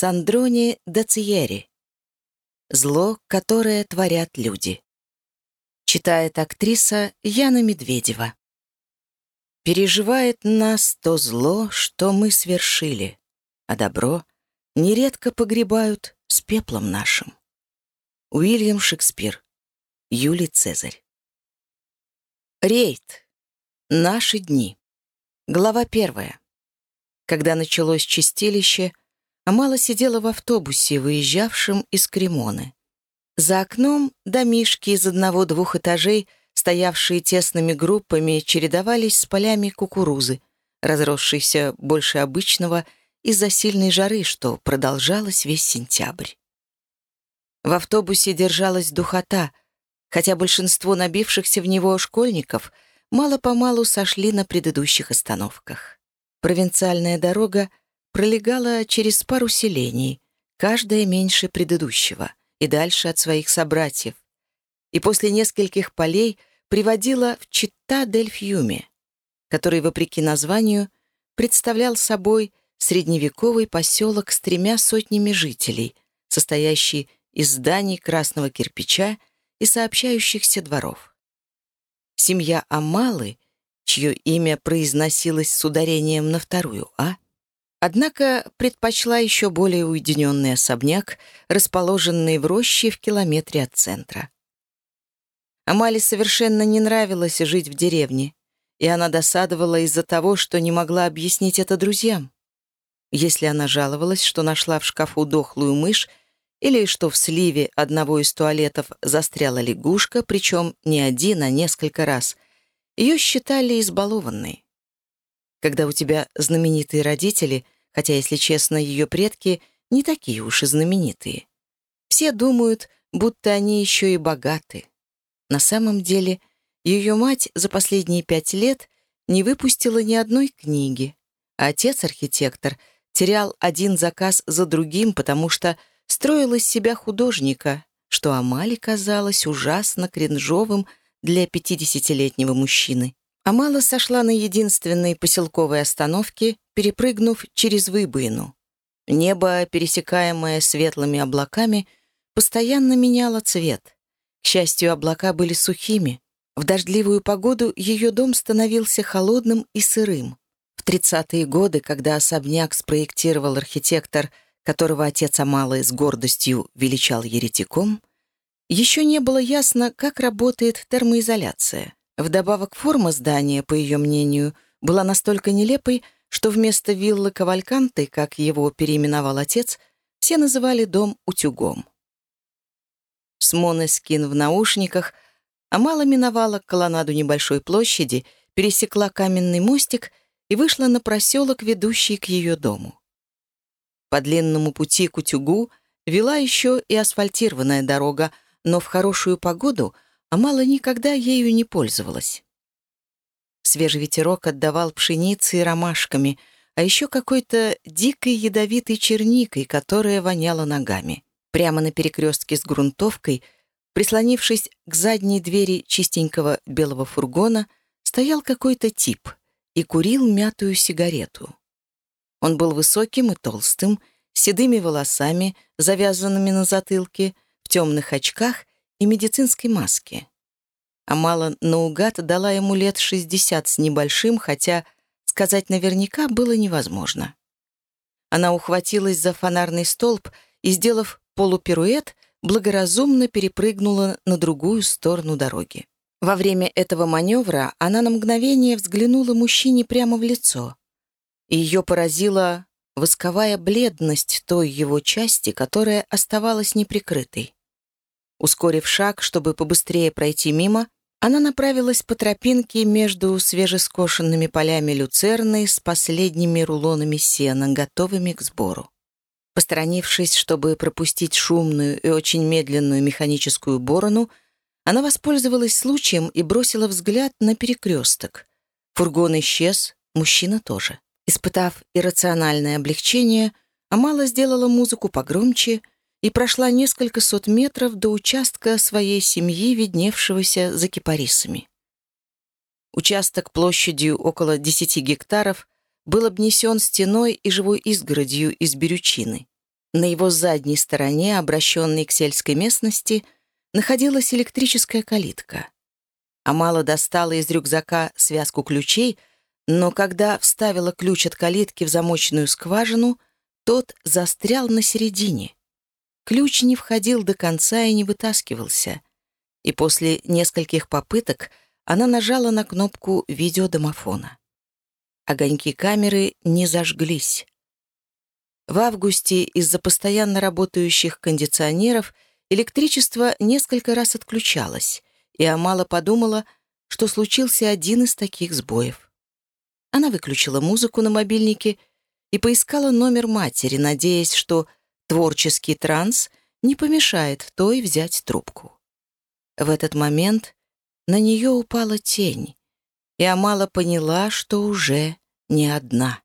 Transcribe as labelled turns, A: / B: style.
A: Сандрони Дациери. Зло, которое творят люди. Читает актриса Яна Медведева. Переживает нас то зло, что мы свершили, а добро нередко погребают с пеплом нашим. Уильям Шекспир. Юлий Цезарь. Рейд. Наши дни. Глава первая. Когда началось чистилище, Амала сидела в автобусе, выезжавшем из Кремоны. За окном домишки из одного-двух этажей, стоявшие тесными группами, чередовались с полями кукурузы, разросшейся больше обычного из-за сильной жары, что продолжалось весь сентябрь. В автобусе держалась духота, хотя большинство набившихся в него школьников мало-помалу сошли на предыдущих остановках. Провинциальная дорога пролегала через пару селений, каждая меньше предыдущего, и дальше от своих собратьев, и после нескольких полей приводила в Чита-дель-Фьюме, который, вопреки названию, представлял собой средневековый поселок с тремя сотнями жителей, состоящий из зданий красного кирпича и сообщающихся дворов. Семья Амалы, чье имя произносилось с ударением на вторую «а», однако предпочла еще более уединенный особняк, расположенный в роще в километре от центра. Амале совершенно не нравилось жить в деревне, и она досадовала из-за того, что не могла объяснить это друзьям. Если она жаловалась, что нашла в шкафу дохлую мышь или что в сливе одного из туалетов застряла лягушка, причем не один, а несколько раз, ее считали избалованной. Когда у тебя знаменитые родители, хотя, если честно, ее предки не такие уж и знаменитые. Все думают, будто они еще и богаты. На самом деле, ее мать за последние пять лет не выпустила ни одной книги, а отец-архитектор терял один заказ за другим, потому что строил из себя художника, что Амали казалось ужасно кринжовым для пятидесятилетнего мужчины. Амала сошла на единственной поселковой остановке, перепрыгнув через выбоину. Небо, пересекаемое светлыми облаками, постоянно меняло цвет. К счастью, облака были сухими. В дождливую погоду ее дом становился холодным и сырым. В 30-е годы, когда особняк спроектировал архитектор – которого отец Амалы с гордостью величал еретиком, еще не было ясно, как работает термоизоляция. Вдобавок форма здания, по ее мнению, была настолько нелепой, что вместо виллы Кавальканты, как его переименовал отец, все называли дом утюгом. С Монескин в наушниках Амала миновала колоннаду небольшой площади, пересекла каменный мостик и вышла на проселок, ведущий к ее дому. По длинному пути к утюгу вела еще и асфальтированная дорога, но в хорошую погоду Амала никогда ею не пользовалась. Свежий ветерок отдавал пшеницей и ромашками, а еще какой-то дикой ядовитой черникой, которая воняла ногами. Прямо на перекрестке с грунтовкой, прислонившись к задней двери чистенького белого фургона, стоял какой-то тип и курил мятую сигарету. Он был высоким и толстым, с седыми волосами, завязанными на затылке, в темных очках и медицинской маске. Амала наугад дала ему лет 60 с небольшим, хотя сказать наверняка было невозможно. Она ухватилась за фонарный столб и, сделав полупируэт, благоразумно перепрыгнула на другую сторону дороги. Во время этого маневра она на мгновение взглянула мужчине прямо в лицо ее поразила восковая бледность той его части, которая оставалась неприкрытой. Ускорив шаг, чтобы побыстрее пройти мимо, она направилась по тропинке между свежескошенными полями люцерны с последними рулонами сена, готовыми к сбору. Посторонившись, чтобы пропустить шумную и очень медленную механическую борону, она воспользовалась случаем и бросила взгляд на перекресток. Фургон исчез, мужчина тоже. Испытав иррациональное облегчение, Амала сделала музыку погромче и прошла несколько сот метров до участка своей семьи, видневшегося за кипарисами. Участок площадью около 10 гектаров был обнесен стеной и живой изгородью из берючины. На его задней стороне, обращенной к сельской местности, находилась электрическая калитка. Амала достала из рюкзака связку ключей, но когда вставила ключ от калитки в замочную скважину, тот застрял на середине. Ключ не входил до конца и не вытаскивался. И после нескольких попыток она нажала на кнопку видеодомофона. Огоньки камеры не зажглись. В августе из-за постоянно работающих кондиционеров электричество несколько раз отключалось, и Амала подумала, что случился один из таких сбоев. Она выключила музыку на мобильнике и поискала номер матери, надеясь, что творческий транс не помешает той взять трубку. В этот момент на нее упала тень, и Амала поняла, что уже не одна.